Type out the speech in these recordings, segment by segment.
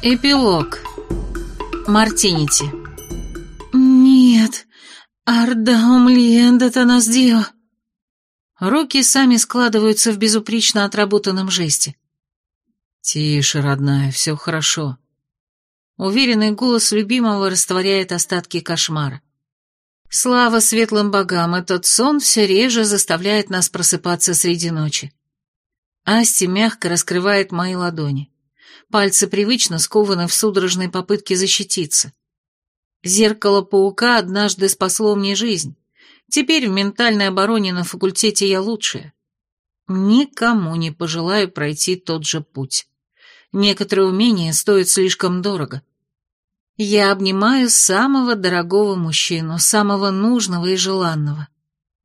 Эпилог. Мартинити. «Нет, Ардаум Лиендата нас дио». Руки сами складываются в безупречно отработанном жесте. «Тише, родная, все хорошо». Уверенный голос любимого растворяет остатки кошмара. Слава светлым богам, этот сон все реже заставляет нас просыпаться среди ночи. Асти мягко раскрывает мои ладони. Пальцы привычно скованы в судорожной попытке защититься. Зеркало паука однажды спасло мне жизнь. Теперь в ментальной обороне на факультете я лучшая. Никому не пожелаю пройти тот же путь. Некоторые умения стоят слишком дорого. Я обнимаю самого дорогого мужчину, самого нужного и желанного.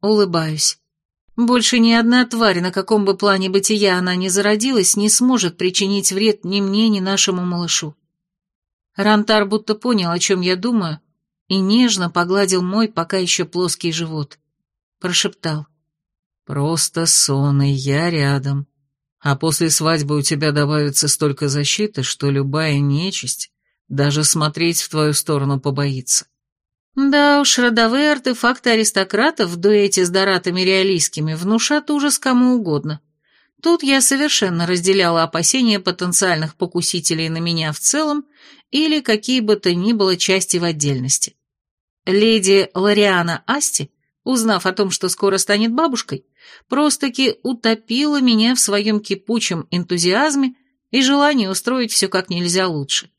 Улыбаюсь. Больше ни одна тварь, на каком бы плане бытия она ни зародилась, не сможет причинить вред ни мне, ни нашему малышу. Рантар будто понял, о чем я думаю, и нежно погладил мой пока еще плоский живот. Прошептал. «Просто сон, и я рядом. А после свадьбы у тебя добавится столько защиты, что любая нечисть даже смотреть в твою сторону побоится». Да уж, родовые артефакты аристократов в дуэте с доратами реалистскими внушат ужас кому угодно. Тут я совершенно разделяла опасения потенциальных покусителей на меня в целом или какие бы то ни было части в отдельности. Леди Лориана Асти, узнав о том, что скоро станет бабушкой, просто-таки утопила меня в своем кипучем энтузиазме и желании устроить все как нельзя лучше.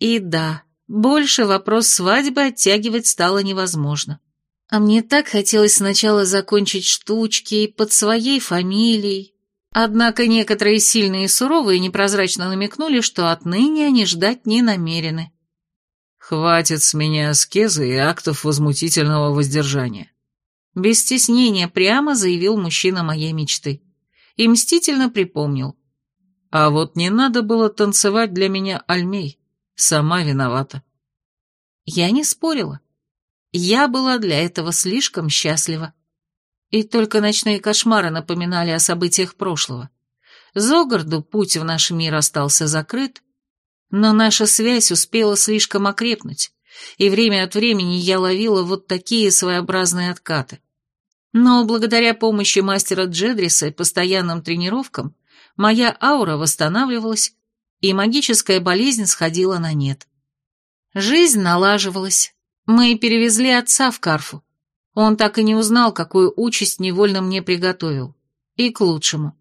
И да, больше вопрос свадьбы оттягивать стало невозможно. А мне так хотелось сначала закончить штучки под своей фамилией. Однако некоторые сильные и суровые непрозрачно намекнули, что отныне они ждать не намерены. «Хватит с меня аскезы и актов возмутительного воздержания», без стеснения прямо заявил мужчина моей мечты. И мстительно припомнил. «А вот не надо было танцевать для меня альмей. Сама виновата. Я не спорила. Я была для этого слишком счастлива. И только ночные кошмары напоминали о событиях прошлого. Зогарду путь в наш мир остался закрыт, но наша связь успела слишком окрепнуть, и время от времени я ловила вот такие своеобразные откаты. Но благодаря помощи мастера Джедриса и постоянным тренировкам моя аура восстанавливалась, и магическая болезнь сходила на нет. Жизнь налаживалась. Мы перевезли отца в Карфу. Он так и не узнал, какую участь невольно мне приготовил. И к лучшему.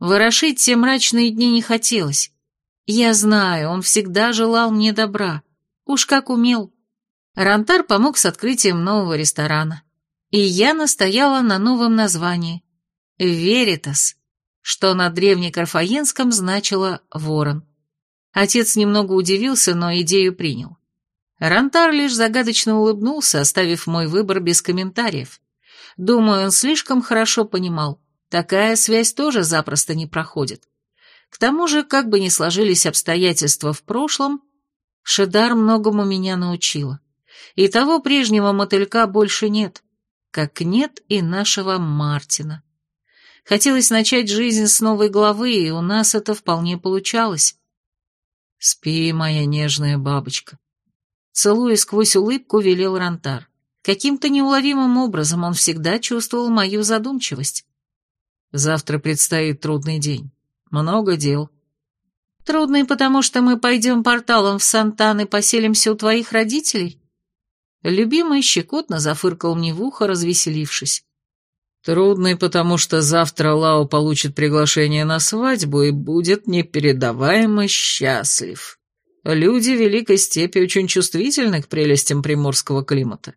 Ворошить те мрачные дни не хотелось. Я знаю, он всегда желал мне добра. Уж как умел. Рантар помог с открытием нового ресторана. И я настояла на новом названии. «Веритас», что на древнекарфаенском значило «ворон». Отец немного удивился, но идею принял. Рантар лишь загадочно улыбнулся, оставив мой выбор без комментариев. Думаю, он слишком хорошо понимал, такая связь тоже запросто не проходит. К тому же, как бы ни сложились обстоятельства в прошлом, Шедар многому меня научила. И того прежнего мотылька больше нет, как нет и нашего Мартина. Хотелось начать жизнь с новой главы, и у нас это вполне получалось. «Спи, моя нежная бабочка», — целуя сквозь улыбку, велел Рантар. Каким-то неуловимым образом он всегда чувствовал мою задумчивость. «Завтра предстоит трудный день. Много дел». «Трудный, потому что мы пойдем порталом в Сантан и поселимся у твоих родителей?» Любимый щекотно зафыркал мне в ухо, развеселившись. Трудный, потому что завтра Лао получит приглашение на свадьбу и будет непередаваемо счастлив. Люди Великой Степи очень чувствительны к прелестям приморского климата.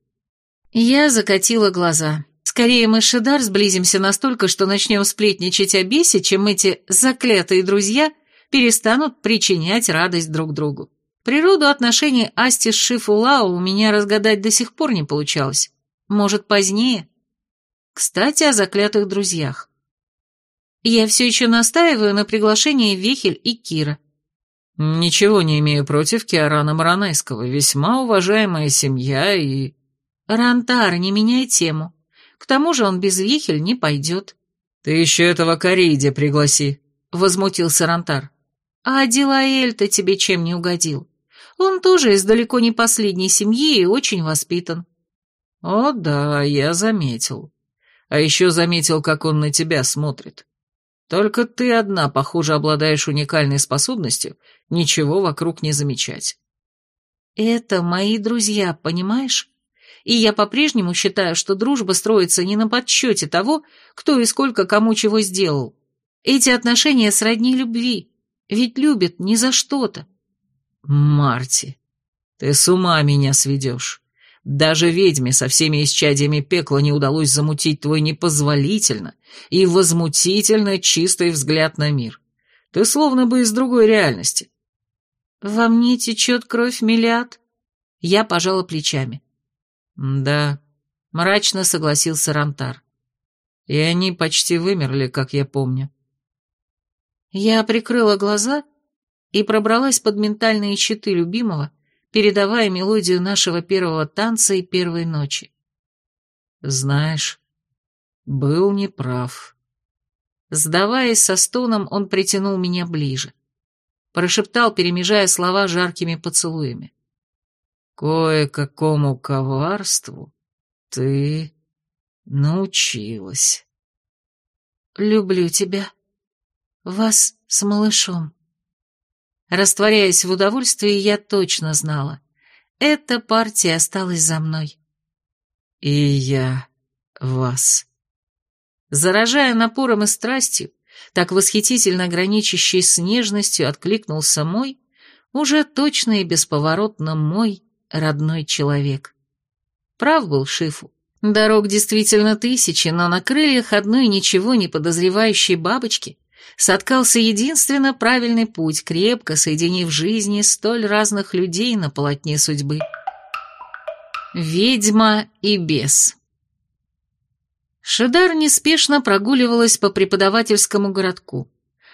Я закатила глаза. Скорее мы с Шидар сблизимся настолько, что начнем сплетничать о бесе, чем эти заклятые друзья перестанут причинять радость друг другу. Природу отношений Асти с Шифу Лао у меня разгадать до сих пор не получалось. Может, позднее? Кстати, о заклятых друзьях. Я все еще настаиваю на приглашении Вехель и Кира. Ничего не имею против Киарана Маранайского, весьма уважаемая семья и... Рантар, не меняй тему. К тому же он без Вихель не пойдет. Ты еще этого Кариде пригласи, возмутился Рантар. А Дилаэль-то тебе чем не угодил? Он тоже из далеко не последней семьи и очень воспитан. О да, я заметил. А еще заметил, как он на тебя смотрит. Только ты одна, похоже, обладаешь уникальной способностью ничего вокруг не замечать. Это мои друзья, понимаешь? И я по-прежнему считаю, что дружба строится не на подсчете того, кто и сколько кому чего сделал. Эти отношения сродни любви, ведь любят не за что-то. Марти, ты с ума меня сведешь. Даже ведьме со всеми исчадиями пекла не удалось замутить твой непозволительно и возмутительно чистый взгляд на мир. Ты словно бы из другой реальности. Во мне течет кровь миллиард. Я пожала плечами. Да, мрачно согласился Рантар. И они почти вымерли, как я помню. Я прикрыла глаза и пробралась под ментальные щиты любимого, передавая мелодию нашего первого танца и первой ночи. Знаешь, был неправ. Сдаваясь со стоном, он притянул меня ближе. Прошептал, перемежая слова жаркими поцелуями. Кое-какому коварству ты научилась. Люблю тебя. Вас с малышом. Растворяясь в удовольствии, я точно знала. Эта партия осталась за мной. И я вас. Заражая напором и страстью, так восхитительно граничащей с нежностью, откликнулся мой, уже точно и бесповоротно мой родной человек. Прав был Шифу. Дорог действительно тысячи, но на крыльях одной ничего не подозревающей бабочки соткался единственно правильный путь, крепко соединив жизни столь разных людей на полотне судьбы. Ведьма и бес. Шедар неспешно прогуливалась по преподавательскому городку.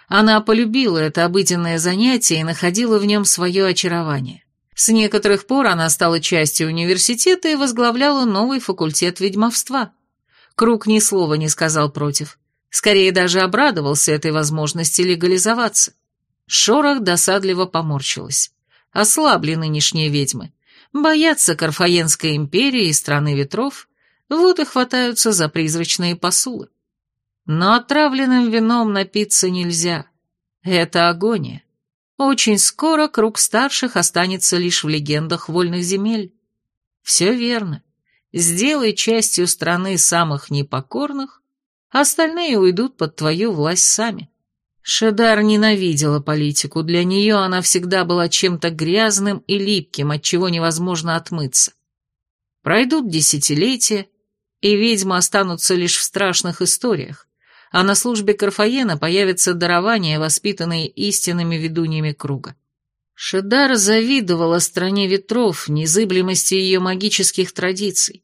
Она полюбила это обыденное занятие и находила в нем свое очарование. С некоторых пор она стала частью университета и возглавляла новый факультет ведьмовства. Круг ни слова не сказал против. Скорее даже обрадовался этой возможности легализоваться. Шорох досадливо поморщилась. Ослабли нынешние ведьмы. Боятся Карфаенской империи и страны ветров, вот и хватаются за призрачные посулы. Но отравленным вином напиться нельзя. Это агония. Очень скоро круг старших останется лишь в легендах вольных земель. Все верно. Сделай частью страны самых непокорных, остальные уйдут под твою власть сами. Шедар ненавидела политику, для нее она всегда была чем-то грязным и липким, от чего невозможно отмыться. Пройдут десятилетия, и ведьмы останутся лишь в страшных историях, а на службе Карфаена появятся дарования, воспитанные истинными ведуньями круга. Шедар завидовала стране ветров, незыблемости ее магических традиций,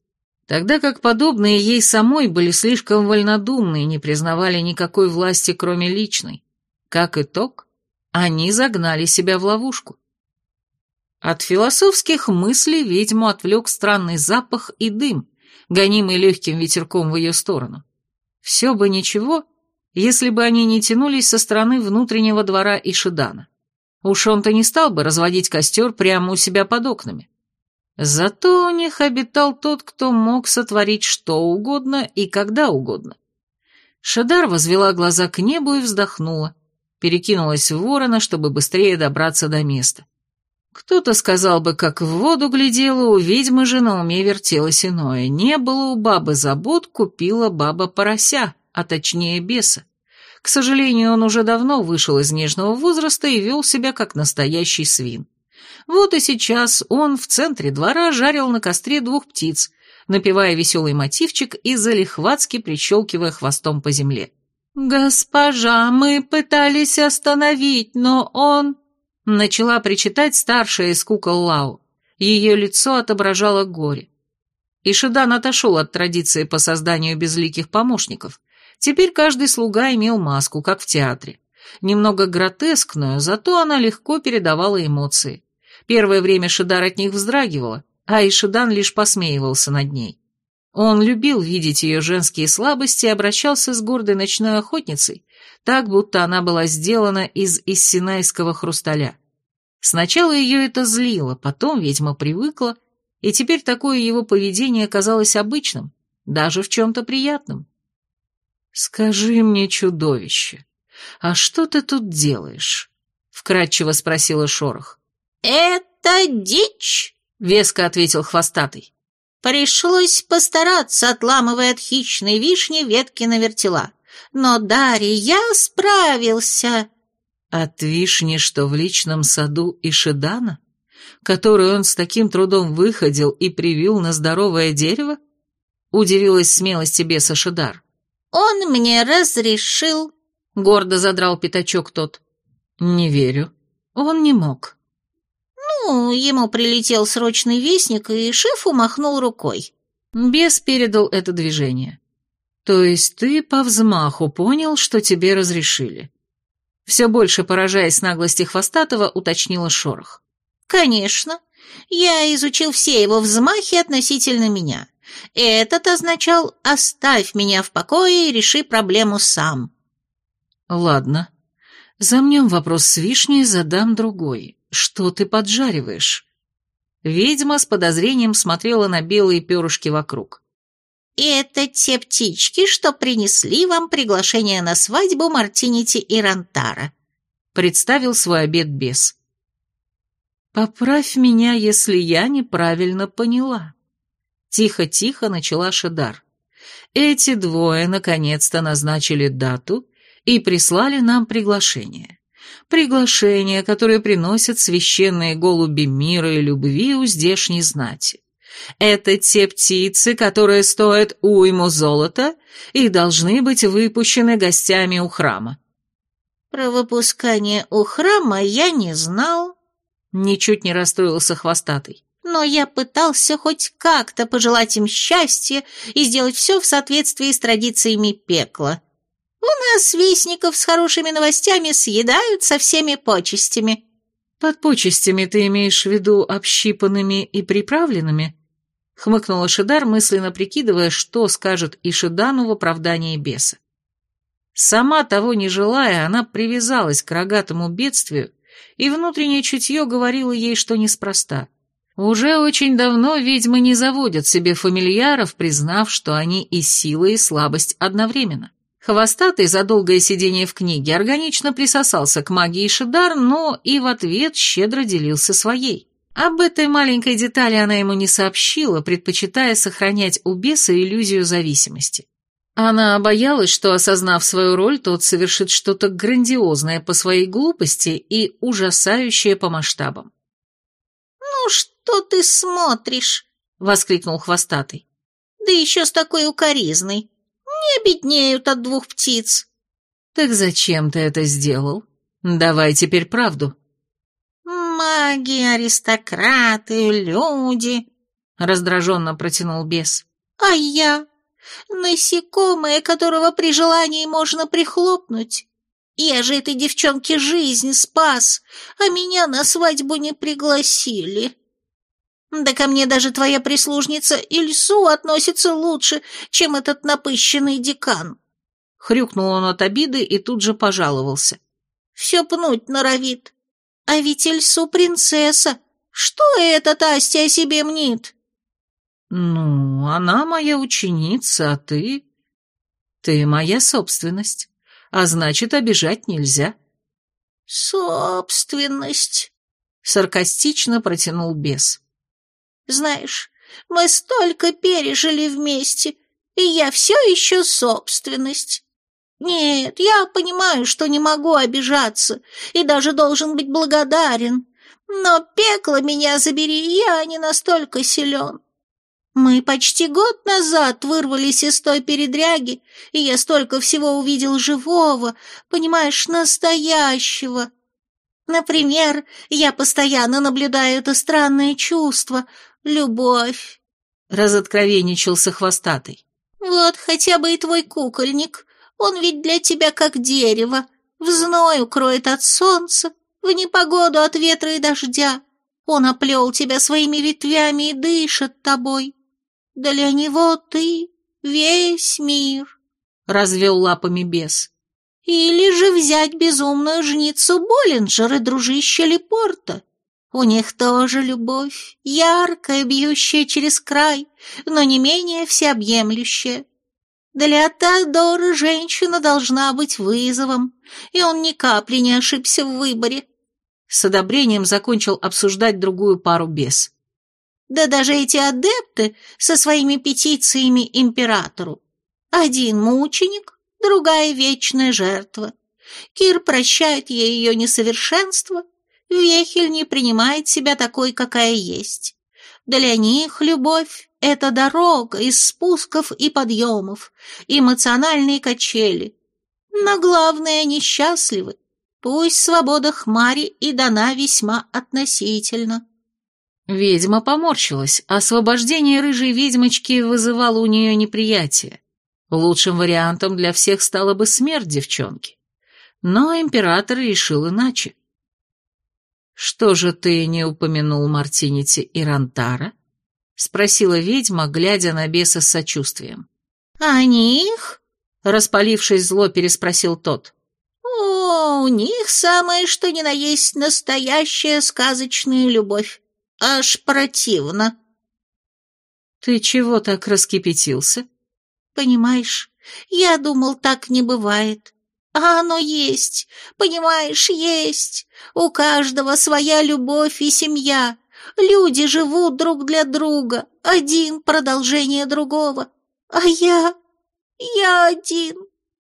тогда как подобные ей самой были слишком вольнодумны и не признавали никакой власти, кроме личной. Как итог, они загнали себя в ловушку. От философских мыслей ведьму отвлек странный запах и дым, гонимый легким ветерком в ее сторону. Все бы ничего, если бы они не тянулись со стороны внутреннего двора Ишидана. Уж он-то не стал бы разводить костер прямо у себя под окнами. Зато у них обитал тот, кто мог сотворить что угодно и когда угодно. Шадар возвела глаза к небу и вздохнула, перекинулась в ворона, чтобы быстрее добраться до места. Кто-то сказал бы, как в воду глядела, у ведьмы же на уме вертелось иное. Не было у бабы забот, купила баба порося, а точнее беса. К сожалению, он уже давно вышел из нежного возраста и вел себя как настоящий свин. Вот и сейчас он в центре двора жарил на костре двух птиц, напевая веселый мотивчик и залихватски прищелкивая хвостом по земле. «Госпожа, мы пытались остановить, но он...» Начала причитать старшая из кукол Лау. Ее лицо отображало горе. Ишидан отошел от традиции по созданию безликих помощников. Теперь каждый слуга имел маску, как в театре. Немного гротескную, зато она легко передавала эмоции. Первое время Шидар от них вздрагивала, а Ишидан лишь посмеивался над ней. Он любил видеть ее женские слабости и обращался с гордой ночной охотницей, так будто она была сделана из иссинайского хрусталя. Сначала ее это злило, потом ведьма привыкла, и теперь такое его поведение казалось обычным, даже в чем-то приятным. «Скажи мне, чудовище, а что ты тут делаешь?» — вкратчиво спросила Шорох. «Это дичь!» — веско ответил хвостатый. «Пришлось постараться, отламывая от хищной вишни ветки на вертела. Но, Дарья, я справился!» От вишни, что в личном саду Ишидана, которую он с таким трудом выходил и привил на здоровое дерево? Удивилась смелости беса Шидар. «Он мне разрешил», — гордо задрал пятачок тот. «Не верю. Он не мог». «Ну, ему прилетел срочный вестник, и шеф умахнул рукой». Бес передал это движение. «То есть ты по взмаху понял, что тебе разрешили?» Все больше поражаясь наглости Хвостатого, уточнила Шорох. «Конечно. Я изучил все его взмахи относительно меня. Этот означал «оставь меня в покое и реши проблему сам». «Ладно. Замнем вопрос с вишней, задам другой. Что ты поджариваешь?» Ведьма с подозрением смотрела на белые перышки вокруг. «Это те птички, что принесли вам приглашение на свадьбу Мартинити и Рантара», — представил свой обед бес. «Поправь меня, если я неправильно поняла», Тихо-тихо начала Шадар. Эти двое наконец-то назначили дату и прислали нам приглашение. Приглашение, которое приносят священные голуби мира и любви у здешней знати. Это те птицы, которые стоят уйму золота и должны быть выпущены гостями у храма. Про выпускание у храма я не знал. Ничуть не расстроился хвостатый но я пытался хоть как-то пожелать им счастья и сделать все в соответствии с традициями пекла. У нас вестников с хорошими новостями съедают со всеми почестями». «Под почестями ты имеешь в виду общипанными и приправленными?» — хмыкнула Шидар, мысленно прикидывая, что скажет Ишидану в оправдании беса. Сама того не желая, она привязалась к рогатому бедствию, и внутреннее чутье говорило ей, что неспроста — уже очень давно ведьмы не заводят себе фамильяров, признав, что они и сила, и слабость одновременно. Хвостатый за долгое сидение в книге органично присосался к магии Шидар, но и в ответ щедро делился своей. Об этой маленькой детали она ему не сообщила, предпочитая сохранять у беса иллюзию зависимости. Она боялась, что, осознав свою роль, тот совершит что-то грандиозное по своей глупости и ужасающее по масштабам. «Ну что ты смотришь?» — воскликнул хвостатый. «Да еще с такой укоризной. Не обеднеют от двух птиц». «Так зачем ты это сделал? Давай теперь правду». «Маги, аристократы, люди», — раздраженно протянул бес. «А я? Насекомое, которого при желании можно прихлопнуть. Я же этой девчонке жизнь спас, а меня на свадьбу не пригласили. Да ко мне даже твоя прислужница Ильсу относится лучше, чем этот напыщенный декан. Хрюкнул он от обиды и тут же пожаловался. Все пнуть норовит. А ведь Ильсу принцесса. Что этот Асти о себе мнит? Ну, она моя ученица, а ты... Ты моя собственность а значит, обижать нельзя». «Собственность», — саркастично протянул бес. «Знаешь, мы столько пережили вместе, и я все еще собственность. Нет, я понимаю, что не могу обижаться и даже должен быть благодарен, но пекло меня забери, я не настолько силен. Мы почти год назад вырвались из той передряги, и я столько всего увидел живого, понимаешь, настоящего. Например, я постоянно наблюдаю это странное чувство — любовь. Разоткровенничался хвостатый. Вот хотя бы и твой кукольник. Он ведь для тебя как дерево. В зной укроет от солнца, в непогоду от ветра и дождя. Он оплел тебя своими ветвями и дышит тобой. Для него ты весь мир, — развел лапами бес. Или же взять безумную жницу Боллинджер и дружище Лепорта. У них тоже любовь, яркая, бьющая через край, но не менее всеобъемлющая. Для Теодора женщина должна быть вызовом, и он ни капли не ошибся в выборе. С одобрением закончил обсуждать другую пару бес. Да даже эти адепты со своими петициями императору. Один мученик, другая вечная жертва. Кир прощает ей ее несовершенство, Вехель не принимает себя такой, какая есть. Для них любовь — это дорога из спусков и подъемов, эмоциональные качели. Но главное, они счастливы. Пусть свобода хмари и дана весьма относительно. Ведьма поморщилась, освобождение рыжей ведьмочки вызывало у нее неприятие. Лучшим вариантом для всех стала бы смерть девчонки. Но император решил иначе. «Что же ты не упомянул Мартинити и Рантара?» — спросила ведьма, глядя на беса с сочувствием. «А них?» — распалившись зло, переспросил тот. «О, у них самое что ни на есть настоящая сказочная любовь. Аж противно». «Ты чего так раскипятился?» «Понимаешь, я думал, так не бывает. А оно есть, понимаешь, есть. У каждого своя любовь и семья. Люди живут друг для друга, один продолжение другого. А я... я один.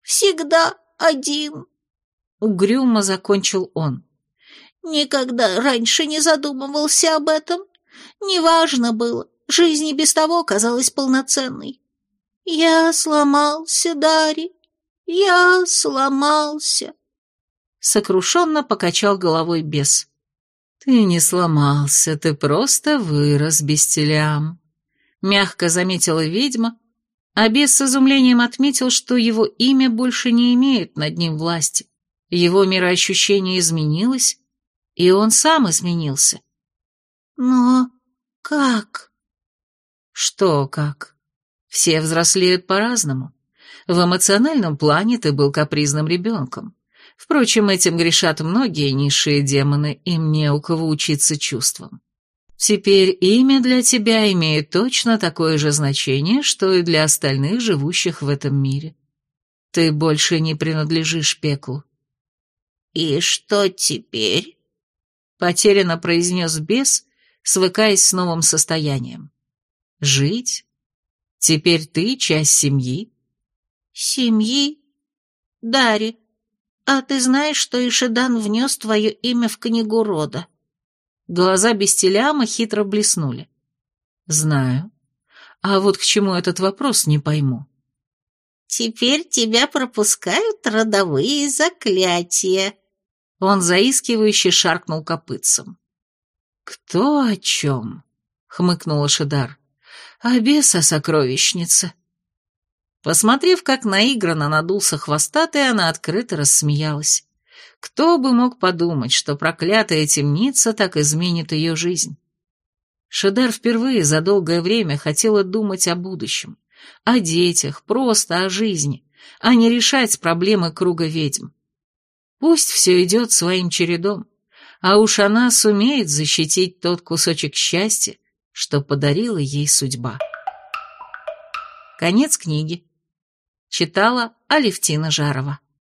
Всегда один. Угрюмо закончил он. Никогда раньше не задумывался об этом. Неважно было, жизнь и без того казалась полноценной. Я сломался, Дарья. «Я сломался!» Сокрушенно покачал головой бес. «Ты не сломался, ты просто вырос бестелям», — мягко заметила ведьма, а бес с изумлением отметил, что его имя больше не имеет над ним власти. Его мироощущение изменилось, и он сам изменился. «Но как?» «Что как? Все взрослеют по-разному. В эмоциональном плане ты был капризным ребенком. Впрочем, этим грешат многие низшие демоны, им не у кого учиться чувствам. Теперь имя для тебя имеет точно такое же значение, что и для остальных, живущих в этом мире. Ты больше не принадлежишь пеклу. «И что теперь?» — потерянно произнес бес, свыкаясь с новым состоянием. «Жить? Теперь ты часть семьи, «Семьи? Дари, а ты знаешь, что Ишидан внес твое имя в книгу рода?» Глаза Бестеляма хитро блеснули. «Знаю. А вот к чему этот вопрос, не пойму». «Теперь тебя пропускают родовые заклятия». Он заискивающе шаркнул копытцем. «Кто о чем?» — хмыкнула Шидар. «А беса сокровищница». Посмотрев, как наигранно надулся хвостатый, она открыто рассмеялась. Кто бы мог подумать, что проклятая темница так изменит ее жизнь? Шедар впервые за долгое время хотела думать о будущем, о детях, просто о жизни, а не решать проблемы круга ведьм. Пусть все идет своим чередом, а уж она сумеет защитить тот кусочек счастья, что подарила ей судьба. Конец книги. Читала Алевтина Жарова.